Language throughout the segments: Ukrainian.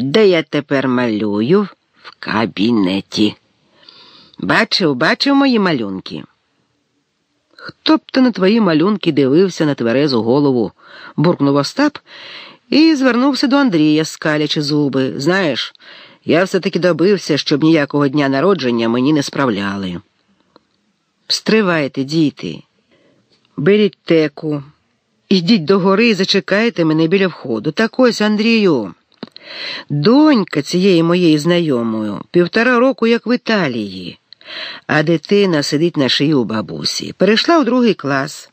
Де я тепер малюю? В кабінеті. Бачив, бачив мої малюнки. Хто б то на твої малюнки дивився на тверезу голову, буркнув Остап і звернувся до Андрія, скалячи зуби. Знаєш, я все-таки добився, щоб ніякого дня народження мені не справляли. Стривайте, діти, беріть теку, ідіть до гори і зачекайте мене біля входу. Так ось, Андрію. Донька цієї моєї знайомої півтора року, як в Італії, а дитина сидить на шиї у бабусі. Перейшла у другий клас.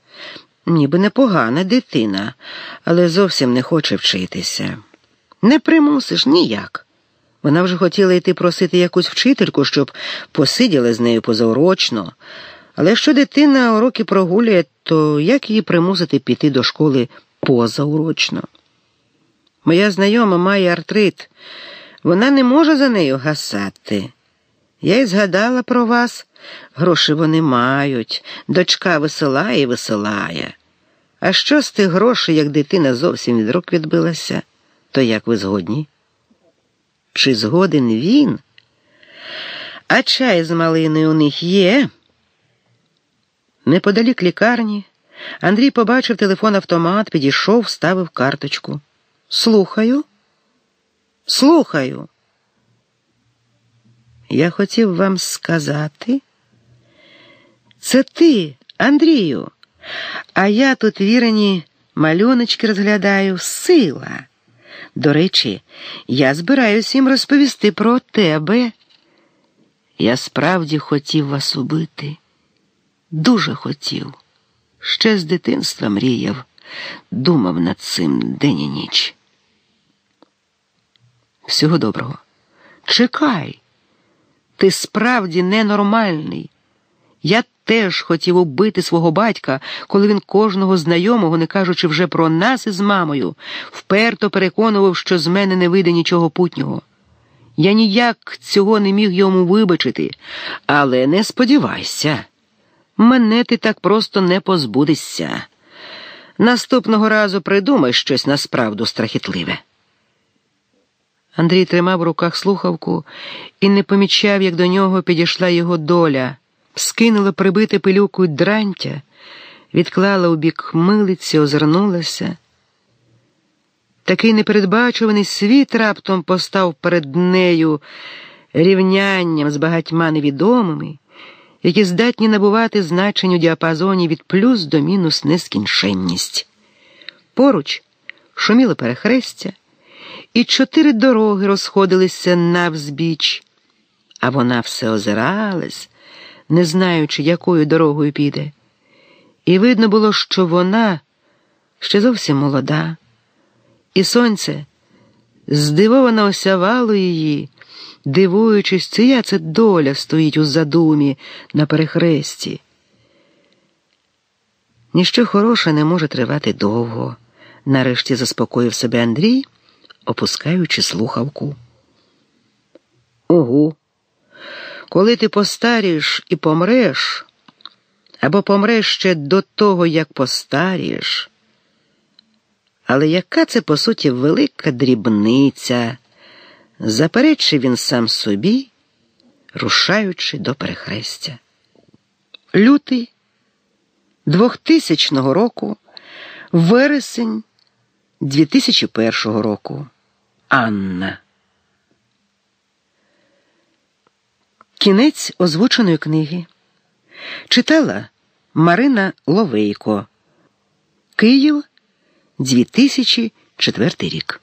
Ніби непогана дитина, але зовсім не хоче вчитися. Не примусиш ніяк. Вона вже хотіла йти просити якусь вчительку, щоб посиділа з нею позаурочно. Але якщо дитина уроки прогулює, то як її примусити піти до школи позаурочно? Моя знайома має артрит, вона не може за нею гасати. Я й згадала про вас. Гроші вони мають, дочка висилає і висилає. А що з тих грошей, як дитина зовсім від рук відбилася, то як ви згодні? Чи згоден він? А чай з малиною у них є? Неподалік лікарні Андрій побачив телефон автомат, підійшов, ставив карточку. Слухаю. Слухаю. Я хотів вам сказати. Це ти, Андрію, а я тут вірені малюночки розглядаю сила. До речі, я збираюсь їм розповісти про тебе. Я справді хотів вас убити. Дуже хотів. Ще з дитинства мріяв, думав над цим день і ніч. Всього доброго. Чекай, ти справді ненормальний. Я теж хотів убити свого батька, коли він кожного знайомого, не кажучи вже про нас із мамою, вперто переконував, що з мене не вийде нічого путнього. Я ніяк цього не міг йому вибачити, але не сподівайся, мене ти так просто не позбудешся. Наступного разу придумай щось насправду страхітливе. Андрій тримав у руках слухавку і не помічав, як до нього підійшла його доля, скинула прибите пилюку дрантя, відклала у бік милиці, озирнулася. Такий непередбачуваний світ раптом постав перед нею рівнянням з багатьма невідомими, які здатні набувати значень у діапазоні від плюс до мінус нескінченність. Поруч шуміло перехрестя і чотири дороги розходилися навзбіч, а вона все озиралась, не знаючи, якою дорогою піде. І видно було, що вона ще зовсім молода, і сонце здивовано осявало її, дивуючись, чия це доля стоїть у задумі на перехресті. Ніщо хороше не може тривати довго, нарешті заспокоїв себе Андрій опускаючи слухавку. Угу. Коли ти постарієш і помреш, або помреш ще до того, як постарієш. Але яка це, по суті, велика дрібниця, заперечив він сам собі, рушаючи до перехрестя. Лютий 2000 року, вересень 2001 року. Анна. Кінець озвученої книги читала Марина Ловейко. Київ 2004 рік.